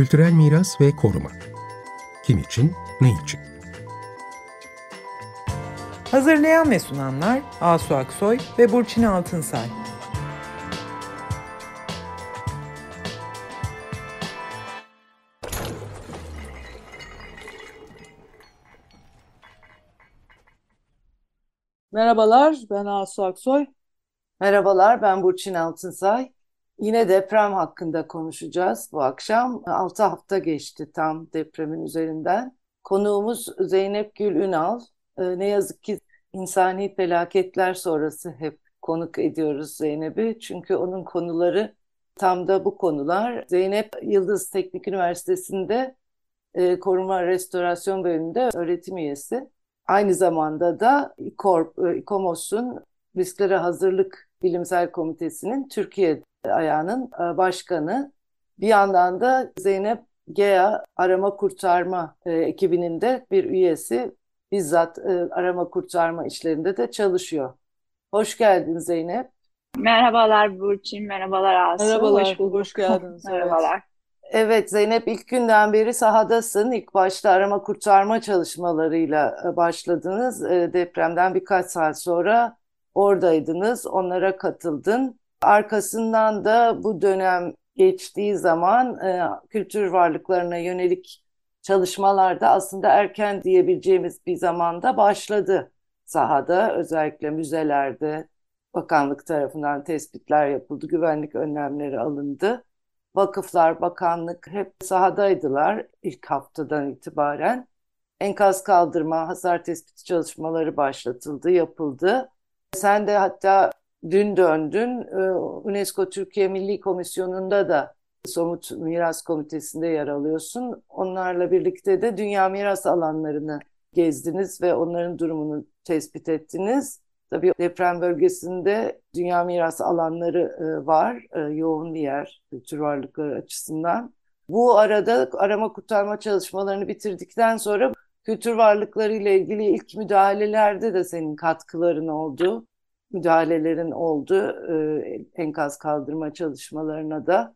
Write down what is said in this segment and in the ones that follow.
Kültürel miras ve koruma. Kim için, ne için? Hazırlayan ve sunanlar Asu Aksoy ve Burçin Altınsay. Merhabalar, ben Asu Aksoy. Merhabalar, ben Burçin Altınsay. Yine deprem hakkında konuşacağız bu akşam. 6 hafta geçti tam depremin üzerinden. Konuğumuz Zeynep Gül Ünal. Ee, ne yazık ki insani felaketler sonrası hep konuk ediyoruz Zeynep'i. Çünkü onun konuları tam da bu konular. Zeynep Yıldız Teknik Üniversitesi'nde e, Koruma Restorasyon Bölümünde öğretim üyesi. Aynı zamanda da İKORP, e, İKOMOS'un Risklere Hazırlık Bilimsel Komitesi'nin Türkiye ayağının e, başkanı. Bir yandan da Zeynep GEA arama kurtarma e, ekibinin de bir üyesi. Bizzat e, arama kurtarma işlerinde de çalışıyor. Hoş geldin Zeynep. Merhabalar Burçin, merhabalar Asu. Merhabalar, hoş, hoş geldiniz. merhabalar. Evet Zeynep ilk günden beri sahadasın. İlk başta arama kurtarma çalışmalarıyla başladınız. Depremden birkaç saat sonra oradaydınız, onlara katıldın. Arkasından da bu dönem geçtiği zaman e, kültür varlıklarına yönelik çalışmalarda aslında erken diyebileceğimiz bir zamanda başladı sahada. Özellikle müzelerde bakanlık tarafından tespitler yapıldı, güvenlik önlemleri alındı. Vakıflar, bakanlık hep sahadaydılar ilk haftadan itibaren. Enkaz kaldırma, hasar tespiti çalışmaları başlatıldı, yapıldı. Sen de hatta dün döndün. Ee, UNESCO Türkiye Milli Komisyonu'nda da Somut Miras Komitesi'nde yer alıyorsun. Onlarla birlikte de dünya miras alanlarını gezdiniz ve onların durumunu tespit ettiniz. Tabii deprem bölgesinde dünya miras alanları e, var, e, yoğun bir yer kültür varlıkları açısından. Bu arada arama kurtarma çalışmalarını bitirdikten sonra kültür varlıkları ile ilgili ilk müdahalelerde de senin katkıların oldu müdahalelerin oldu e, enkaz kaldırma çalışmalarına da.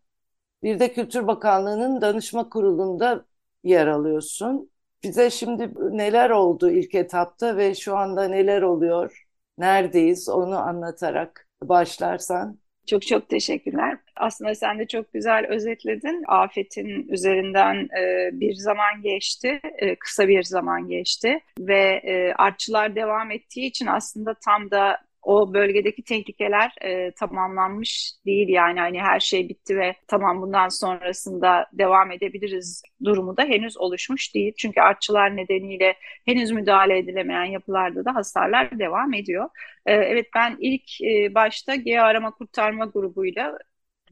Bir de Kültür Bakanlığı'nın danışma kurulunda yer alıyorsun. Bize şimdi neler oldu ilk etapta ve şu anda neler oluyor, neredeyiz onu anlatarak başlarsan. Çok çok teşekkürler. Aslında sen de çok güzel özetledin. Afetin üzerinden e, bir zaman geçti, e, kısa bir zaman geçti ve e, artçılar devam ettiği için aslında tam da o bölgedeki tehlikeler e, tamamlanmış değil yani hani her şey bitti ve tamam bundan sonrasında devam edebiliriz durumu da henüz oluşmuş değil. Çünkü artçılar nedeniyle henüz müdahale edilemeyen yapılarda da hasarlar devam ediyor. E, evet ben ilk e, başta G arama kurtarma grubuyla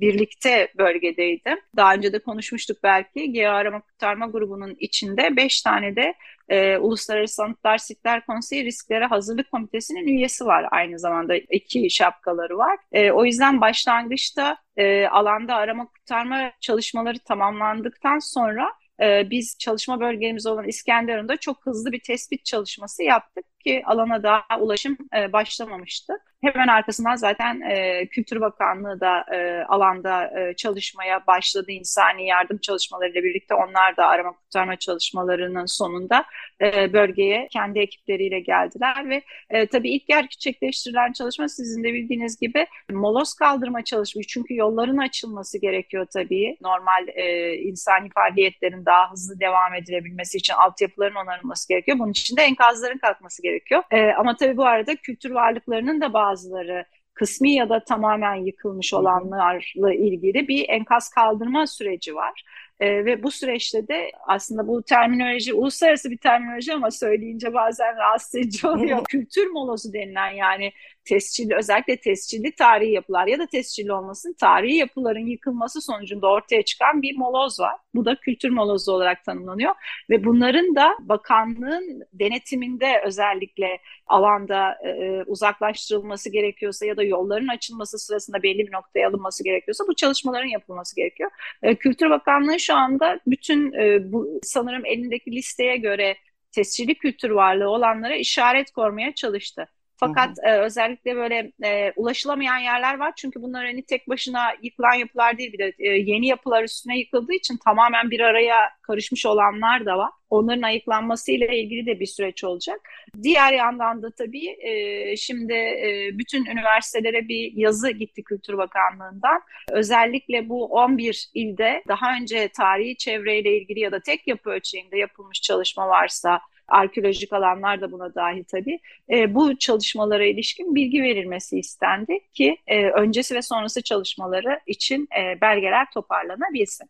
birlikte bölgedeydim. Daha önce de konuşmuştuk belki. G arama kurtarma grubunun içinde 5 tane de e, Uluslararası Sanatlar Sitler Konseyi Risklere Hazırlık Komitesi'nin üyesi var. Aynı zamanda iki şapkaları var. E, o yüzden başlangıçta e, alanda arama kurtarma çalışmaları tamamlandıktan sonra e, biz çalışma bölgemiz olan İskenderun'da çok hızlı bir tespit çalışması yaptık ki alana daha ulaşım e, başlamamıştı. Hemen arkasından zaten e, Kültür Bakanlığı da e, alanda e, çalışmaya başladı. İnsani yardım çalışmalarıyla birlikte onlar da arama kurtarma çalışmalarının sonunda e, bölgeye kendi ekipleriyle geldiler ve e, tabii ilk gerçekleştirilen çalışma sizin de bildiğiniz gibi moloz kaldırma çalışması. Çünkü yolların açılması gerekiyor tabii. Normal e, insani faaliyetlerin daha hızlı devam edilebilmesi için altyapıların onarılması gerekiyor. Bunun için de enkazların kalkması gerekiyor. E, ama tabii bu arada kültür varlıklarının da bazıları kısmi ya da tamamen yıkılmış olanlarla ilgili bir enkaz kaldırma süreci var. E, ve bu süreçte de aslında bu terminoloji uluslararası bir terminoloji ama söyleyince bazen rahatsız edici oluyor. Kültür molozu denilen yani tescilli özellikle tescilli tarihi yapılar ya da tescilli olmasın tarihi yapıların yıkılması sonucunda ortaya çıkan bir moloz var. Bu da kültür molozu olarak tanımlanıyor ve bunların da bakanlığın denetiminde özellikle alanda e, uzaklaştırılması gerekiyorsa ya da yolların açılması sırasında belli bir noktaya alınması gerekiyorsa bu çalışmaların yapılması gerekiyor. E, Kültür Bakanlığı şu anda bütün e, bu sanırım elindeki listeye göre tescilli kültür varlığı olanlara işaret koymaya çalıştı Fakat e, özellikle böyle e, ulaşılamayan yerler var. Çünkü bunlar hani tek başına yıkılan yapılar değil bir de e, yeni yapılar üstüne yıkıldığı için tamamen bir araya karışmış olanlar da var. Onların ayıklanmasıyla ilgili de bir süreç olacak. Diğer yandan da tabii e, şimdi e, bütün üniversitelere bir yazı gitti Kültür Bakanlığı'ndan. Özellikle bu 11 ilde daha önce tarihi çevreyle ilgili ya da tek yapı ölçeğinde yapılmış çalışma varsa arkeolojik alanlar da buna dahil tabii. E, bu çalışmalara ilişkin bilgi verilmesi istendi ki e, öncesi ve sonrası çalışmaları için e, belgeler toparlanabilsin.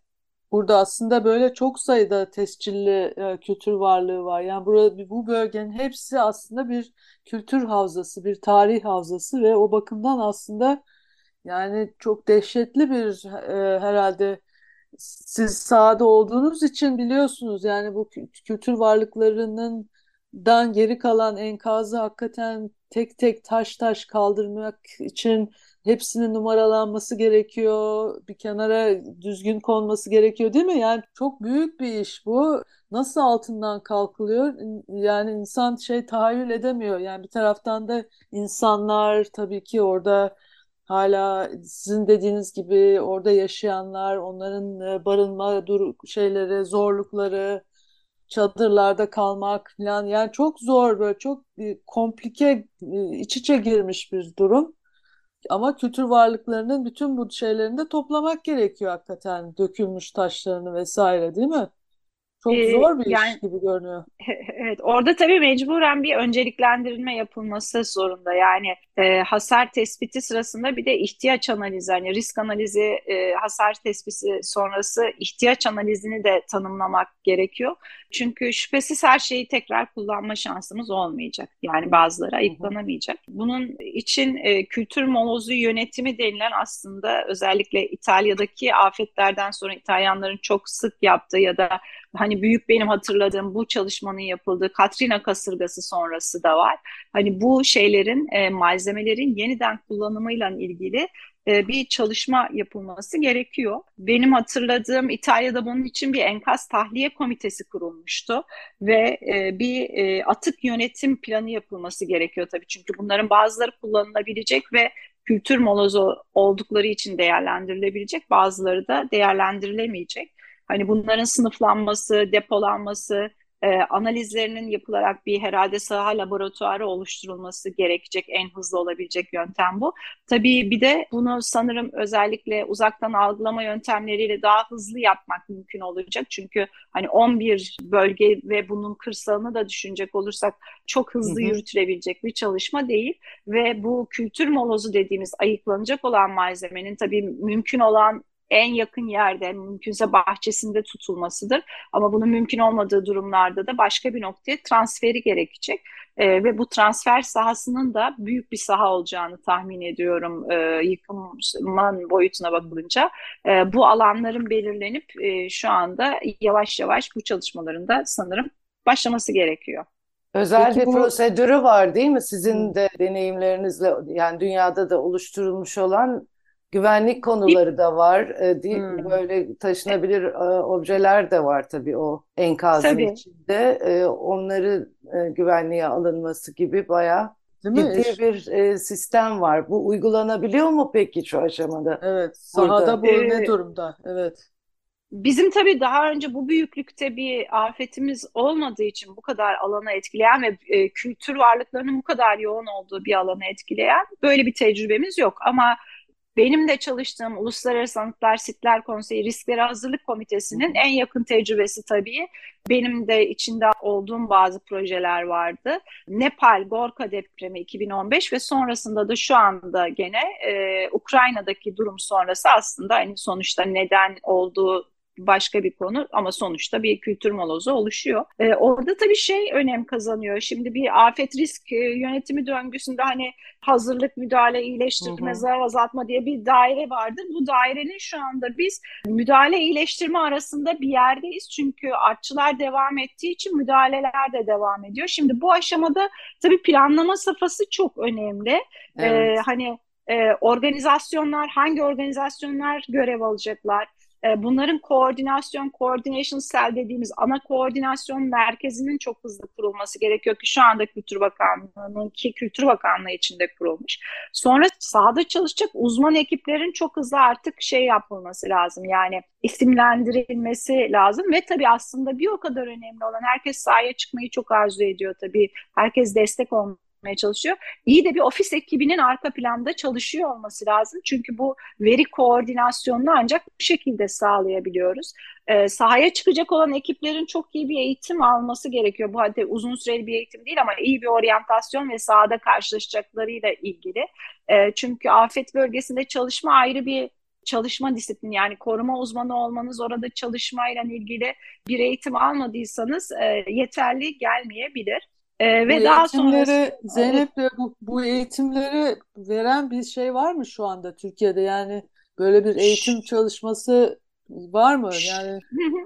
Burada aslında böyle çok sayıda tescilli e, kültür varlığı var. Yani burada bu bölgenin hepsi aslında bir kültür havzası, bir tarih havzası ve o bakımdan aslında yani çok dehşetli bir e, herhalde siz sahada olduğunuz için biliyorsunuz yani bu kültür varlıklarının dan geri kalan enkazı hakikaten tek tek taş taş kaldırmak için hepsinin numaralanması gerekiyor. Bir kenara düzgün konması gerekiyor değil mi? Yani çok büyük bir iş bu. Nasıl altından kalkılıyor? Yani insan şey tahayyül edemiyor. Yani bir taraftan da insanlar tabii ki orada hala sizin dediğiniz gibi orada yaşayanlar, onların e, barınma dur şeyleri, zorlukları, çadırlarda kalmak falan yani çok zor böyle çok komplike e, iç içe girmiş bir durum. Ama kültür varlıklarının bütün bu şeylerini de toplamak gerekiyor hakikaten. Dökülmüş taşlarını vesaire değil mi? Çok ee, zor bir yani, iş gibi görünüyor. Evet, orada tabii mecburen bir önceliklendirilme yapılması zorunda. Yani e, hasar tespiti sırasında bir de ihtiyaç analizi, hani risk analizi, e, hasar tespiti sonrası ihtiyaç analizini de tanımlamak gerekiyor. Çünkü şüphesiz her şeyi tekrar kullanma şansımız olmayacak. Yani bazıları ayıklanamayacak. Bunun için e, kültür molozu yönetimi denilen aslında özellikle İtalya'daki afetlerden sonra İtalyanların çok sık yaptığı ya da hani büyük benim hatırladığım bu çalışmanın yapıldığı Katrina kasırgası sonrası da var. Hani bu şeylerin e, malzemelerin yeniden kullanımıyla ilgili e, bir çalışma yapılması gerekiyor. Benim hatırladığım İtalya'da bunun için bir enkaz tahliye komitesi kurulmuştu ve e, bir e, atık yönetim planı yapılması gerekiyor tabii. Çünkü bunların bazıları kullanılabilecek ve kültür molozu oldukları için değerlendirilebilecek, bazıları da değerlendirilemeyecek. Hani bunların sınıflanması, depolanması, e, analizlerinin yapılarak bir herhalde saha laboratuvarı oluşturulması gerekecek en hızlı olabilecek yöntem bu. Tabii bir de bunu sanırım özellikle uzaktan algılama yöntemleriyle daha hızlı yapmak mümkün olacak. Çünkü hani 11 bölge ve bunun kırsalını da düşünecek olursak çok hızlı hı hı. yürütülebilecek bir çalışma değil ve bu kültür molozu dediğimiz ayıklanacak olan malzemenin tabii mümkün olan en yakın yerde mümkünse bahçesinde tutulmasıdır. Ama bunun mümkün olmadığı durumlarda da başka bir noktaya transferi gerekecek. E, ve bu transfer sahasının da büyük bir saha olacağını tahmin ediyorum e, yıkımın boyutuna bakılınca. E, bu alanların belirlenip e, şu anda yavaş yavaş bu çalışmaların da sanırım başlaması gerekiyor. Özel Peki bir bu... prosedürü var değil mi? Sizin de deneyimlerinizle yani dünyada da oluşturulmuş olan Güvenlik konuları da var. E, değil, hmm. Böyle taşınabilir e, objeler de var tabii o enkazın tabii. içinde. E, onları güvenliğe alınması gibi bayağı Değil ciddi mi? bir e, sistem var. Bu uygulanabiliyor mu peki şu aşamada? Evet. Sahada Burada. bu ne durumda? Evet. Bizim tabii daha önce bu büyüklükte bir afetimiz olmadığı için bu kadar alana etkileyen ve e, kültür varlıklarının bu kadar yoğun olduğu bir alana etkileyen böyle bir tecrübemiz yok. Ama benim de çalıştığım Uluslararası Anıtlar Sitler Konseyi Risklere Hazırlık Komitesi'nin en yakın tecrübesi tabii. Benim de içinde olduğum bazı projeler vardı. Nepal Gorka depremi 2015 ve sonrasında da şu anda gene e, Ukrayna'daki durum sonrası aslında hani sonuçta neden olduğu başka bir konu ama sonuçta bir kültür molozu oluşuyor. Ee, orada tabii şey önem kazanıyor. Şimdi bir afet risk e, yönetimi döngüsünde hani hazırlık, müdahale, iyileştirme, zarar azaltma diye bir daire vardır. Bu dairenin şu anda biz müdahale, iyileştirme arasında bir yerdeyiz. Çünkü artçılar devam ettiği için müdahaleler de devam ediyor. Şimdi bu aşamada tabii planlama safhası çok önemli. Ee, evet. Ee, hani e, organizasyonlar, hangi organizasyonlar görev alacaklar? E, bunların koordinasyon, coordination cell dediğimiz ana koordinasyon merkezinin çok hızlı kurulması gerekiyor ki şu anda Kültür Bakanlığı'nın ki Kültür Bakanlığı içinde kurulmuş. Sonra sahada çalışacak uzman ekiplerin çok hızlı artık şey yapılması lazım. Yani isimlendirilmesi lazım ve tabii aslında bir o kadar önemli olan herkes sahaya çıkmayı çok arzu ediyor tabii. Herkes destek olmayı yapmaya çalışıyor. İyi de bir ofis ekibinin arka planda çalışıyor olması lazım. Çünkü bu veri koordinasyonunu ancak bu şekilde sağlayabiliyoruz. E, sahaya çıkacak olan ekiplerin çok iyi bir eğitim alması gerekiyor. Bu halde uzun süreli bir eğitim değil ama iyi bir oryantasyon ve sahada karşılaşacaklarıyla ilgili. E, çünkü afet bölgesinde çalışma ayrı bir çalışma disiplini yani koruma uzmanı olmanız orada çalışmayla ilgili bir eğitim almadıysanız e, yeterli gelmeyebilir. Ee, ve bu daha sonra Zeynep bu, bu eğitimleri veren bir şey var mı şu anda Türkiye'de? Yani böyle bir eğitim çalışması var mı? Yani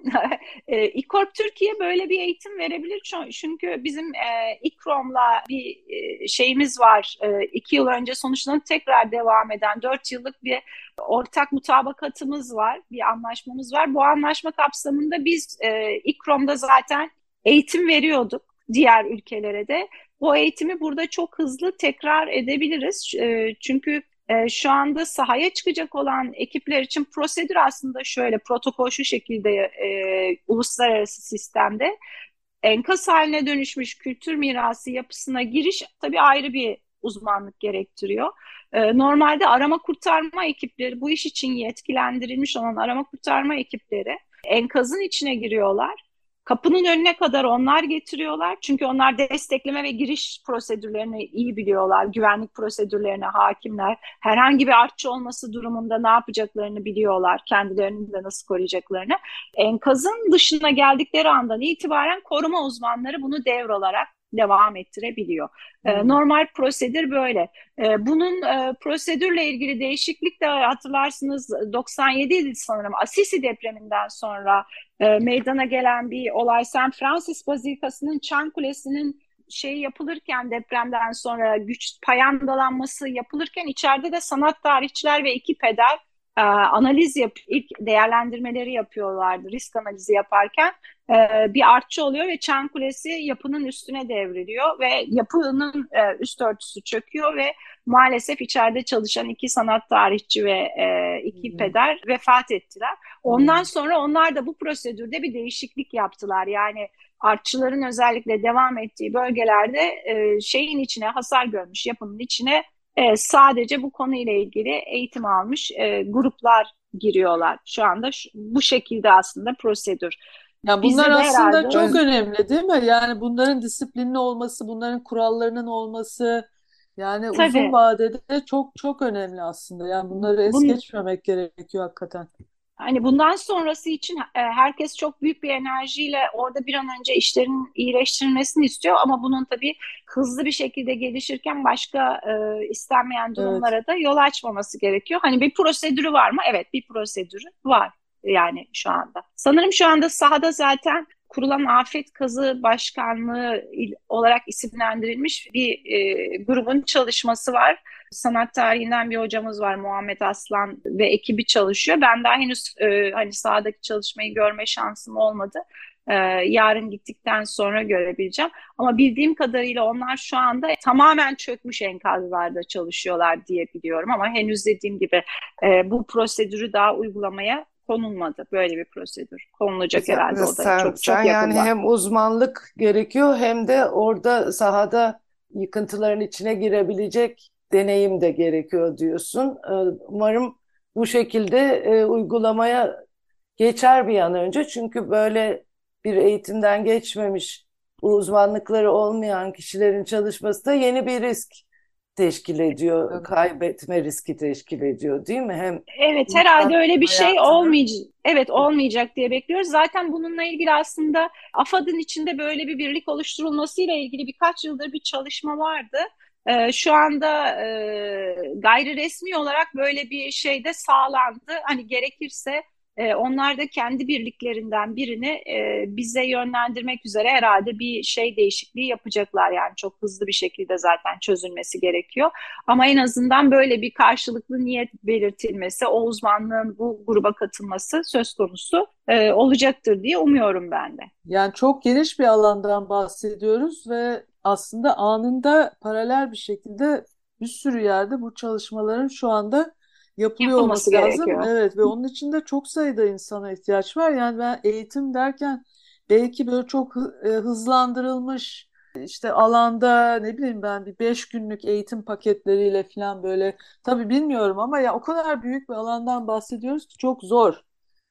e, İKORP Türkiye böyle bir eğitim verebilir çünkü bizim e, İKROM'la bir e, şeyimiz var. E, iki yıl önce sonuçlanıp tekrar devam eden dört yıllık bir ortak mutabakatımız var, bir anlaşmamız var. Bu anlaşma kapsamında biz e, İKROM'da zaten eğitim veriyorduk diğer ülkelere de. Bu eğitimi burada çok hızlı tekrar edebiliriz. E, çünkü e, şu anda sahaya çıkacak olan ekipler için prosedür aslında şöyle, protokol şu şekilde e, uluslararası sistemde enkaz haline dönüşmüş kültür mirası yapısına giriş tabii ayrı bir uzmanlık gerektiriyor. Normalde arama kurtarma ekipleri, bu iş için yetkilendirilmiş olan arama kurtarma ekipleri enkazın içine giriyorlar Kapının önüne kadar onlar getiriyorlar. Çünkü onlar destekleme ve giriş prosedürlerini iyi biliyorlar. Güvenlik prosedürlerine hakimler. Herhangi bir artçı olması durumunda ne yapacaklarını biliyorlar. Kendilerini de nasıl koruyacaklarını. Enkazın dışına geldikleri andan itibaren koruma uzmanları bunu devralarak devam ettirebiliyor. Hmm. normal prosedür böyle. bunun prosedürle ilgili değişiklik de hatırlarsınız 97 sanırım Assisi depreminden sonra meydana gelen bir olay. San Francis Bazilikası'nın Çan Kulesi'nin şey yapılırken depremden sonra güç payandalanması yapılırken içeride de sanat tarihçiler ve iki peder e, analiz yap ilk değerlendirmeleri yapıyorlardı risk analizi yaparken e, bir artçı oluyor ve Çan Kulesi yapının üstüne devriliyor ve yapının e, üst örtüsü çöküyor ve maalesef içeride çalışan iki sanat tarihçi ve e, iki hmm. peder vefat ettiler. Ondan hmm. sonra onlar da bu prosedürde bir değişiklik yaptılar. Yani artçıların özellikle devam ettiği bölgelerde e, şeyin içine hasar görmüş yapının içine e, sadece bu konuyla ilgili eğitim almış e, gruplar giriyorlar. Şu anda şu, bu şekilde aslında prosedür. Ya bunlar aslında herhalde... çok önemli değil mi? Yani bunların disiplinli olması, bunların kurallarının olması yani Tabii. uzun vadede çok çok önemli aslında. Yani bunları es Bun... geçmemek gerekiyor hakikaten. Hani bundan sonrası için e, herkes çok büyük bir enerjiyle orada bir an önce işlerin iyileştirilmesini istiyor ama bunun tabii hızlı bir şekilde gelişirken başka e, istenmeyen durumlara evet. da yol açmaması gerekiyor. Hani bir prosedürü var mı? Evet, bir prosedürü var yani şu anda. Sanırım şu anda sahada zaten kurulan Afet Kazı Başkanlığı olarak isimlendirilmiş bir e, grubun çalışması var. Sanat tarihinden bir hocamız var Muhammed Aslan ve ekibi çalışıyor. Ben daha henüz e, hani sahadaki çalışmayı görme şansım olmadı. Ee, yarın gittikten sonra görebileceğim. Ama bildiğim kadarıyla onlar şu anda tamamen çökmüş enkazlarda çalışıyorlar diye biliyorum. Ama henüz dediğim gibi e, bu prosedürü daha uygulamaya konulmadı böyle bir prosedür. Konulacak sen, herhalde o da sen, çok sen çok yani hem uzmanlık gerekiyor hem de orada sahada yıkıntıların içine girebilecek deneyim de gerekiyor diyorsun. Ee, umarım bu şekilde e, uygulamaya geçer bir an önce. Çünkü böyle bir eğitimden geçmemiş, uzmanlıkları olmayan kişilerin çalışması da yeni bir risk teşkil ediyor, evet. kaybetme riski teşkil ediyor değil mi? Hem Evet herhalde öyle bir şey olmayacak. Evet olmayacak diye bekliyoruz. Zaten bununla ilgili aslında AFAD'ın içinde böyle bir birlik oluşturulmasıyla ilgili birkaç yıldır bir çalışma vardı. Ee, şu anda e, gayri resmi olarak böyle bir şey de sağlandı. Hani gerekirse e, onlar da kendi birliklerinden birini e, bize yönlendirmek üzere herhalde bir şey değişikliği yapacaklar. Yani çok hızlı bir şekilde zaten çözülmesi gerekiyor. Ama en azından böyle bir karşılıklı niyet belirtilmesi, o uzmanlığın bu gruba katılması söz konusu e, olacaktır diye umuyorum ben de. Yani çok geniş bir alandan bahsediyoruz ve aslında anında paralel bir şekilde bir sürü yerde bu çalışmaların şu anda yapılıyor Yapılması olması lazım. gerekiyor. Evet ve onun için de çok sayıda insana ihtiyaç var. Yani ben eğitim derken belki böyle çok e, hızlandırılmış işte alanda ne bileyim ben bir beş günlük eğitim paketleriyle falan böyle tabii bilmiyorum ama ya o kadar büyük bir alandan bahsediyoruz ki çok zor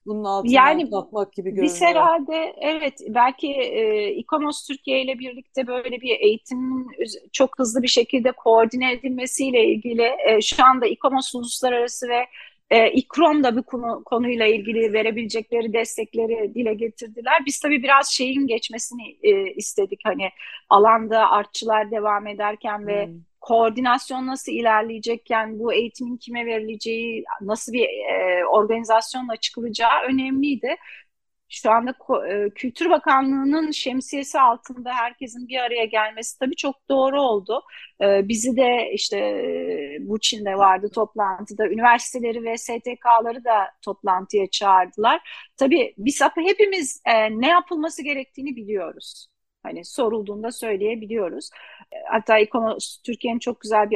bunun altından Yani kalkmak gibi Biz görünüyor. herhalde evet belki e, İKOMOS Türkiye ile birlikte böyle bir eğitimin çok hızlı bir şekilde koordine edilmesiyle ilgili e, şu anda İKOMOS uluslararası ve e, İKROM da bu konu, konuyla ilgili verebilecekleri destekleri dile getirdiler. Biz tabii biraz şeyin geçmesini e, istedik hani alanda artçılar devam ederken ve Hmm. Koordinasyon nasıl ilerleyecekken bu eğitimin kime verileceği, nasıl bir e, organizasyonla çıkılacağı önemliydi. Şu anda e, Kültür Bakanlığı'nın şemsiyesi altında herkesin bir araya gelmesi tabii çok doğru oldu. E, bizi de işte e, Burçin'de vardı toplantıda, üniversiteleri ve STK'ları da toplantıya çağırdılar. Tabii biz hepimiz e, ne yapılması gerektiğini biliyoruz. Hani sorulduğunda söyleyebiliyoruz. E, Hatta İKOMOS Türkiye'nin çok güzel bir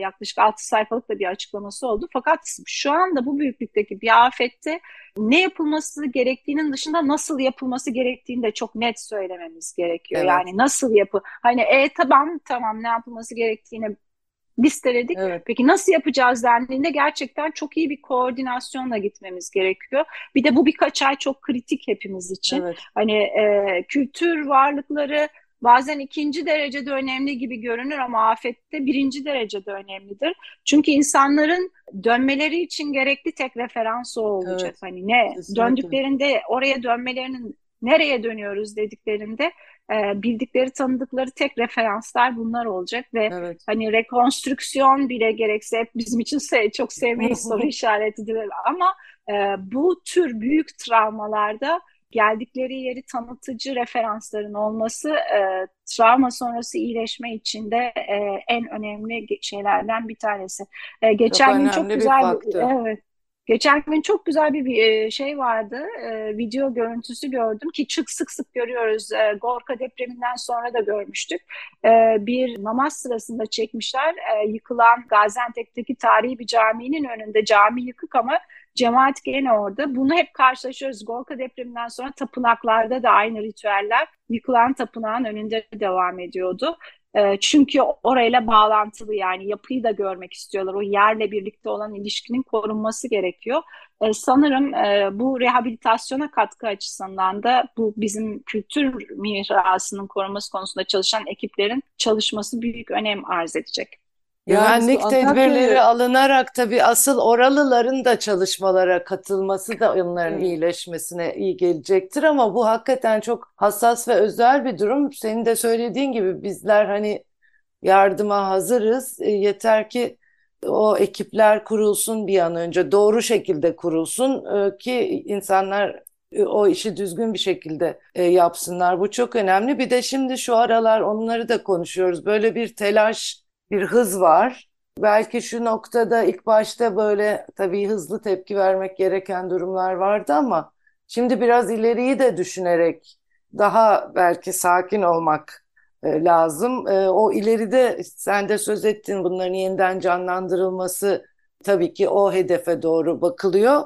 yaklaşık 6 sayfalık da bir açıklaması oldu. Fakat şu anda bu büyüklükteki bir afette ne yapılması gerektiğinin dışında nasıl yapılması gerektiğini de çok net söylememiz gerekiyor. Evet. Yani nasıl yapı hani e tamam tamam ne yapılması gerektiğini listeledik. Evet. Peki nasıl yapacağız dendiğinde gerçekten çok iyi bir koordinasyonla gitmemiz gerekiyor. Bir de bu birkaç ay çok kritik hepimiz için. Evet. Hani e, kültür varlıkları bazen ikinci derecede önemli gibi görünür ama afette birinci derecede önemlidir. Çünkü insanların dönmeleri için gerekli tek referans o olacak. Evet, Hani ne kesinlikle. döndüklerinde oraya dönmelerinin nereye dönüyoruz dediklerinde e, bildikleri tanıdıkları tek referanslar bunlar olacak ve Evet. hani rekonstrüksiyon bile gerekse hep bizim için se- çok sevmeyiz soru işaretidir ama e, bu tür büyük travmalarda geldikleri yeri tanıtıcı referansların olması e, travma sonrası iyileşme için de e, en önemli şeylerden bir tanesi. E, geçen gün çok önemli bir güzel faktör. evet. Geçen gün çok güzel bir, e, şey vardı. E, video görüntüsü gördüm ki çok sık sık görüyoruz. E, Gorka depreminden sonra da görmüştük. Bir namaz sırasında çekmişler. Yıkılan Gaziantep'teki tarihi bir caminin önünde cami yıkık ama cemaat gene orada. Bunu hep karşılaşıyoruz. Gorka depreminden sonra tapınaklarda da aynı ritüeller yıkılan tapınağın önünde devam ediyordu. Çünkü orayla bağlantılı yani yapıyı da görmek istiyorlar. O yerle birlikte olan ilişkinin korunması gerekiyor. Sanırım bu rehabilitasyona katkı açısından da bu bizim kültür mirasının korunması konusunda çalışan ekiplerin çalışması büyük önem arz edecek. Güvenlik tedbirleri alınarak tabii asıl oralıların da çalışmalara katılması da onların Evet. iyileşmesine iyi gelecektir ama bu hakikaten çok hassas ve özel bir durum. Senin de söylediğin gibi bizler hani yardıma hazırız. E, yeter ki o ekipler kurulsun bir an önce doğru şekilde kurulsun e, ki insanlar e, o işi düzgün bir şekilde yapsınlar. Bu çok önemli. Bir de şimdi şu aralar onları da konuşuyoruz. Böyle bir telaş, bir hız var. Belki şu noktada ilk başta böyle tabii hızlı tepki vermek gereken durumlar vardı ama şimdi biraz ileriyi de düşünerek daha belki sakin olmak e, lazım. E, o ileride sen de söz ettin bunların yeniden canlandırılması tabii ki o hedefe doğru bakılıyor.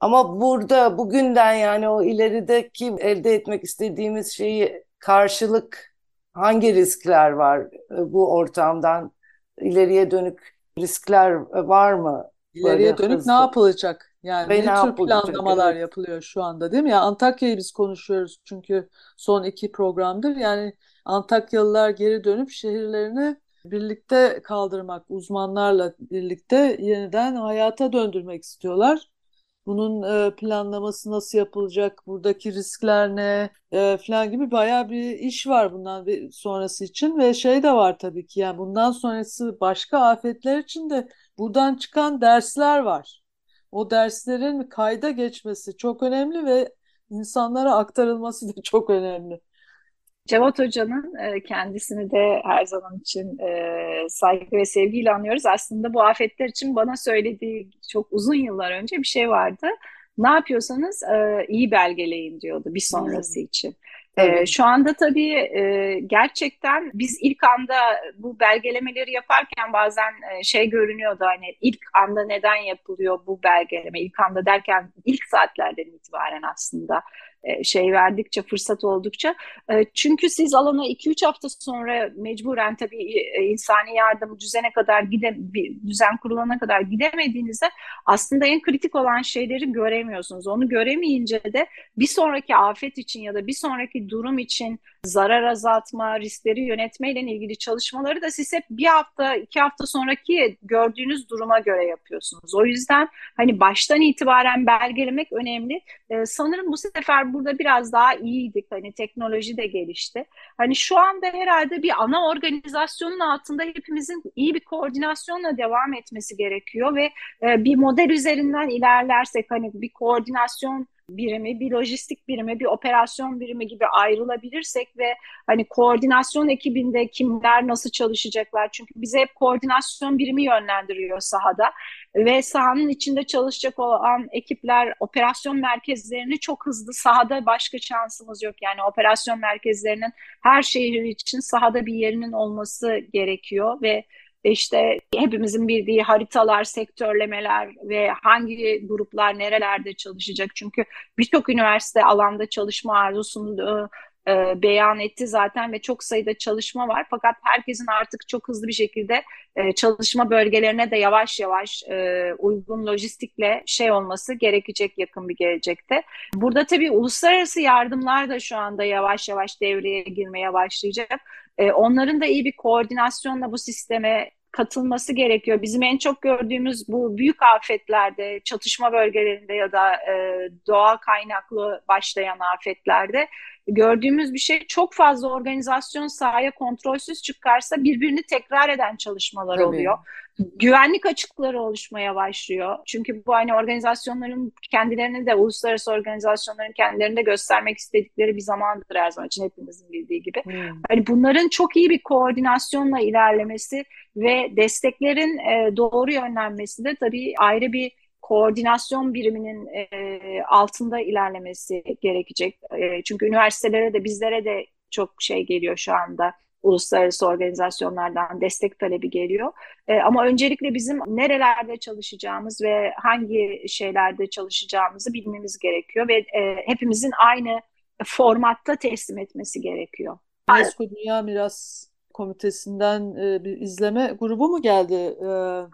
Ama burada bugünden yani o ilerideki elde etmek istediğimiz şeyi karşılık hangi riskler var e, bu ortamdan ileriye dönük riskler e, var mı? İleriye dönük hızlı. ne yapılacak? Yani Ve ne ne tür yapılacak, planlamalar evet. yapılıyor şu anda değil mi? Ya Antakya'yı biz konuşuyoruz çünkü son iki programdır. Yani Antakyalılar geri dönüp şehirlerini birlikte kaldırmak, uzmanlarla birlikte yeniden hayata döndürmek istiyorlar. Bunun e, planlaması nasıl yapılacak, buradaki riskler ne e, falan gibi bayağı bir iş var bundan sonrası için ve şey de var tabii ki yani bundan sonrası başka afetler için de buradan çıkan dersler var. o derslerin kayda geçmesi çok önemli ve insanlara aktarılması da çok önemli. Cevat Hoca'nın e, kendisini de her zaman için e, saygı ve sevgiyle anıyoruz. Aslında bu afetler için bana söylediği çok uzun yıllar önce bir şey vardı. Ne yapıyorsanız e, iyi belgeleyin diyordu bir sonrası hmm. için. Ee, şu anda tabii gerçekten biz ilk anda bu belgelemeleri yaparken bazen şey görünüyordu hani ilk anda neden yapılıyor bu belgeleme ilk anda derken ilk saatlerden itibaren aslında şey verdikçe, fırsat oldukça. E, çünkü siz alana 2-3 hafta sonra mecburen tabii e, insani yardım düzene kadar gide düzen kurulana kadar gidemediğinizde aslında en kritik olan şeyleri göremiyorsunuz. Onu göremeyince de bir sonraki afet için ya da bir sonraki durum için zarar azaltma, riskleri yönetmeyle ilgili çalışmaları da siz hep bir hafta, iki hafta sonraki gördüğünüz duruma göre yapıyorsunuz. O yüzden hani baştan itibaren belgelemek önemli. Sanırım bu sefer burada biraz daha iyiydik. Hani teknoloji de gelişti. Hani şu anda herhalde bir ana organizasyonun altında hepimizin iyi bir koordinasyonla devam etmesi gerekiyor ve e, bir model üzerinden ilerlersek hani bir koordinasyon birimi, bir lojistik birimi, bir operasyon birimi gibi ayrılabilirsek ve hani koordinasyon ekibinde kimler nasıl çalışacaklar? Çünkü bize hep koordinasyon birimi yönlendiriyor sahada ve sahanın içinde çalışacak olan ekipler operasyon merkezlerini çok hızlı sahada başka şansımız yok. Yani operasyon merkezlerinin her şehir için sahada bir yerinin olması gerekiyor ve işte hepimizin bildiği haritalar, sektörlemeler ve hangi gruplar nerelerde çalışacak. Çünkü birçok üniversite alanda çalışma arzusunu e, beyan etti zaten ve çok sayıda çalışma var. Fakat herkesin artık çok hızlı bir şekilde e, çalışma bölgelerine de yavaş yavaş e, uygun lojistikle şey olması gerekecek yakın bir gelecekte. Burada tabii uluslararası yardımlar da şu anda yavaş yavaş devreye girmeye başlayacak. E, onların da iyi bir koordinasyonla bu sisteme katılması gerekiyor. Bizim en çok gördüğümüz bu büyük afetlerde, çatışma bölgelerinde ya da e, doğa kaynaklı başlayan afetlerde gördüğümüz bir şey çok fazla organizasyon sahaya kontrolsüz çıkarsa birbirini tekrar eden çalışmalar Tabii. oluyor. Güvenlik açıkları oluşmaya başlıyor. Çünkü bu aynı organizasyonların kendilerini de uluslararası organizasyonların kendilerini de göstermek istedikleri bir zamandır her zaman için hepimizin bildiği gibi. Hmm. Hani bunların çok iyi bir koordinasyonla ilerlemesi ve desteklerin e, doğru yönlenmesi de tabii ayrı bir koordinasyon biriminin e, altında ilerlemesi gerekecek. E, çünkü üniversitelere de bizlere de çok şey geliyor şu anda. Uluslararası organizasyonlardan destek talebi geliyor. E, ama öncelikle bizim nerelerde çalışacağımız ve hangi şeylerde çalışacağımızı bilmemiz gerekiyor ve e, hepimizin aynı formatta teslim etmesi gerekiyor. UNESCO Dünya Miras Komitesi'nden e, bir izleme grubu mu geldi e,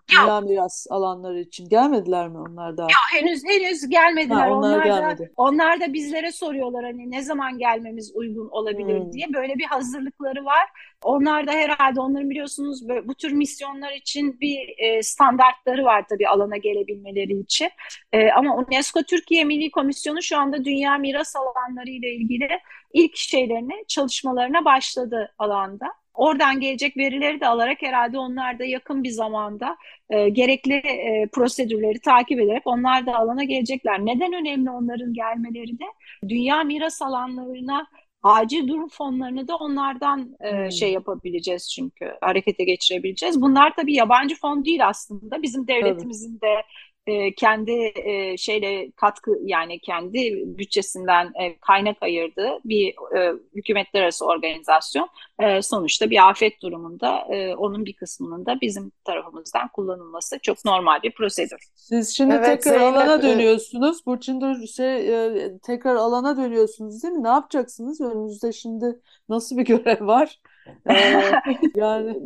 Dünya Miras alanları için? Gelmediler mi onlar da? Yok henüz henüz gelmediler. Ha, onlar, onlar gelmedi. da onlar da bizlere soruyorlar hani ne zaman gelmemiz uygun olabilir hmm. diye. Böyle bir hazırlıkları var. Onlar da herhalde onların biliyorsunuz böyle, bu tür misyonlar için bir e, standartları var tabii alana gelebilmeleri için. E, ama UNESCO Türkiye Milli Komisyonu şu anda dünya miras alanları ile ilgili ilk şeylerini çalışmalarına başladı alanda. Oradan gelecek verileri de alarak herhalde onlar da yakın bir zamanda e, gerekli e, prosedürleri takip ederek onlar da alana gelecekler. Neden önemli onların gelmeleri de? Dünya miras alanlarına acil durum fonlarını da onlardan e, hmm. şey yapabileceğiz çünkü harekete geçirebileceğiz. Bunlar tabii yabancı fon değil aslında. Bizim devletimizin Tabii. de e, kendi e, şeyle katkı yani kendi bütçesinden e, kaynak ayırdığı bir e, hükümetler arası organizasyon e, sonuçta bir afet durumunda e, onun bir kısmının da bizim tarafımızdan kullanılması çok normal bir prosedür. Siz şimdi evet, tekrar Zeynep, alana dönüyorsunuz. Burçin'de şey e, tekrar alana dönüyorsunuz değil mi? Ne yapacaksınız? Önünüzde şimdi nasıl bir görev var? Ee, yani.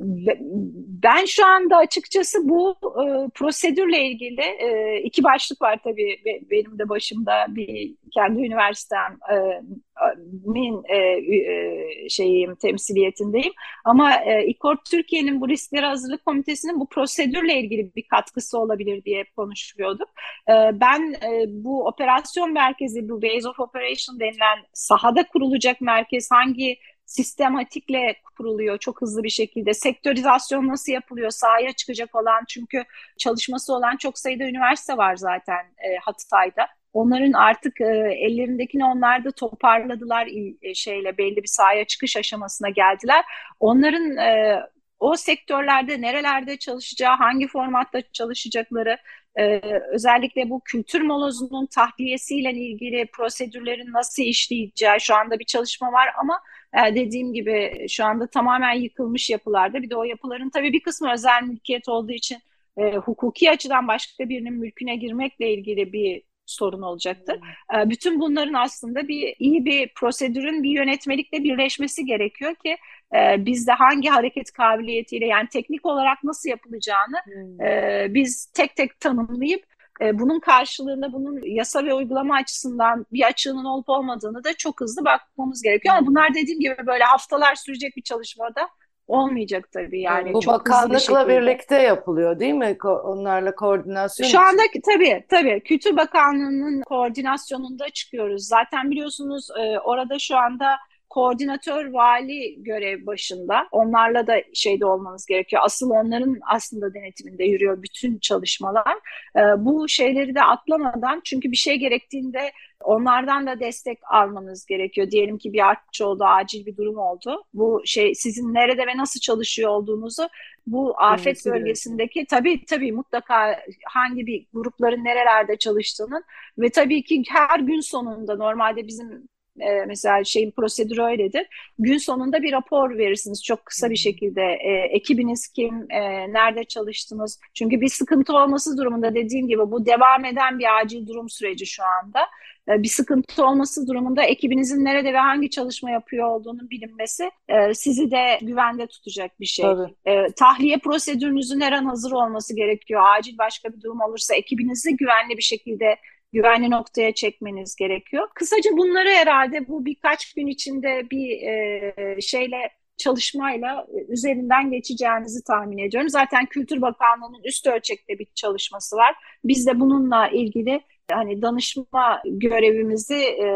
ben şu anda açıkçası bu e, prosedürle ilgili e, iki başlık var tabii benim de başımda. Bir kendi üniversitem e, min e, e, şeyim temsiliyetindeyim. Ama e, İKORP Türkiye'nin bu riskleri hazırlık komitesinin bu prosedürle ilgili bir katkısı olabilir diye konuşuyorduk. E, ben e, bu operasyon merkezi bu base of operation denilen sahada kurulacak merkez hangi sistematikle kuruluyor çok hızlı bir şekilde. Sektörizasyon nasıl yapılıyor? Sahaya çıkacak olan çünkü çalışması olan çok sayıda üniversite var zaten e, Hatay'da. Onların artık e, ellerindekini onlar da toparladılar e, şeyle belli bir sahaya çıkış aşamasına geldiler. Onların e, o sektörlerde nerelerde çalışacağı, hangi formatta çalışacakları, e, özellikle bu kültür molozunun tahliyesiyle ilgili prosedürlerin nasıl işleyeceği şu anda bir çalışma var ama e, dediğim gibi şu anda tamamen yıkılmış yapılarda. Bir de o yapıların tabii bir kısmı özel mülkiyet olduğu için e, hukuki açıdan başka birinin mülküne girmekle ilgili bir sorun olacaktır. E, bütün bunların aslında bir iyi bir prosedürün bir yönetmelikle birleşmesi gerekiyor ki e, bizde hangi hareket kabiliyetiyle yani teknik olarak nasıl yapılacağını Hmm. e, biz tek tek tanımlayıp e, bunun karşılığında bunun yasa ve uygulama açısından bir açığının olup olmadığını da çok hızlı bakmamız gerekiyor. Ama bunlar dediğim gibi böyle haftalar sürecek bir çalışmada olmayacak tabii yani Bu çok bir bakanlıkla şekilde. birlikte yapılıyor değil mi? Onlarla koordinasyon Şu anda tabii tabii Kültür Bakanlığı'nın koordinasyonunda çıkıyoruz. Zaten biliyorsunuz e, orada şu anda koordinatör vali görev başında. Onlarla da şeyde olmanız gerekiyor. Asıl onların aslında denetiminde yürüyor bütün çalışmalar. E, bu şeyleri de atlamadan çünkü bir şey gerektiğinde onlardan da destek almanız gerekiyor. Diyelim ki bir artçı oldu, acil bir durum oldu. Bu şey sizin nerede ve nasıl çalışıyor olduğunuzu bu afet gerekiyor. bölgesindeki tabii tabii mutlaka hangi bir grupların nerelerde çalıştığının ve tabii ki her gün sonunda normalde bizim e, mesela şeyin prosedürü öyledir. Gün sonunda bir rapor verirsiniz çok kısa bir şekilde. E, ekibiniz kim, e, nerede çalıştınız? Çünkü bir sıkıntı olması durumunda dediğim gibi bu devam eden bir acil durum süreci şu anda. E, bir sıkıntı olması durumunda ekibinizin nerede ve hangi çalışma yapıyor olduğunun bilinmesi e, sizi de güvende tutacak bir şey. Tabii. E, tahliye prosedürünüzün her an hazır olması gerekiyor. Acil başka bir durum olursa ekibinizi güvenli bir şekilde güvenli noktaya çekmeniz gerekiyor. Kısaca bunları herhalde bu birkaç gün içinde bir e, şeyle çalışmayla üzerinden geçeceğinizi tahmin ediyorum. Zaten Kültür Bakanlığı'nın üst ölçekte bir çalışması var. Biz de bununla ilgili hani danışma görevimizi e,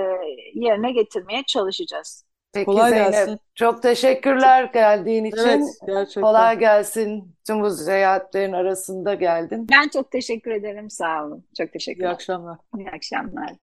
yerine getirmeye çalışacağız. Peki Kolay Zeynep, gelsin. çok teşekkürler geldiğin için. Evet, gerçekten. Kolay gelsin. Tüm bu seyahatlerin arasında geldin. Ben çok teşekkür ederim. Sağ olun. Çok İyi teşekkürler. akşamlar. İyi akşamlar.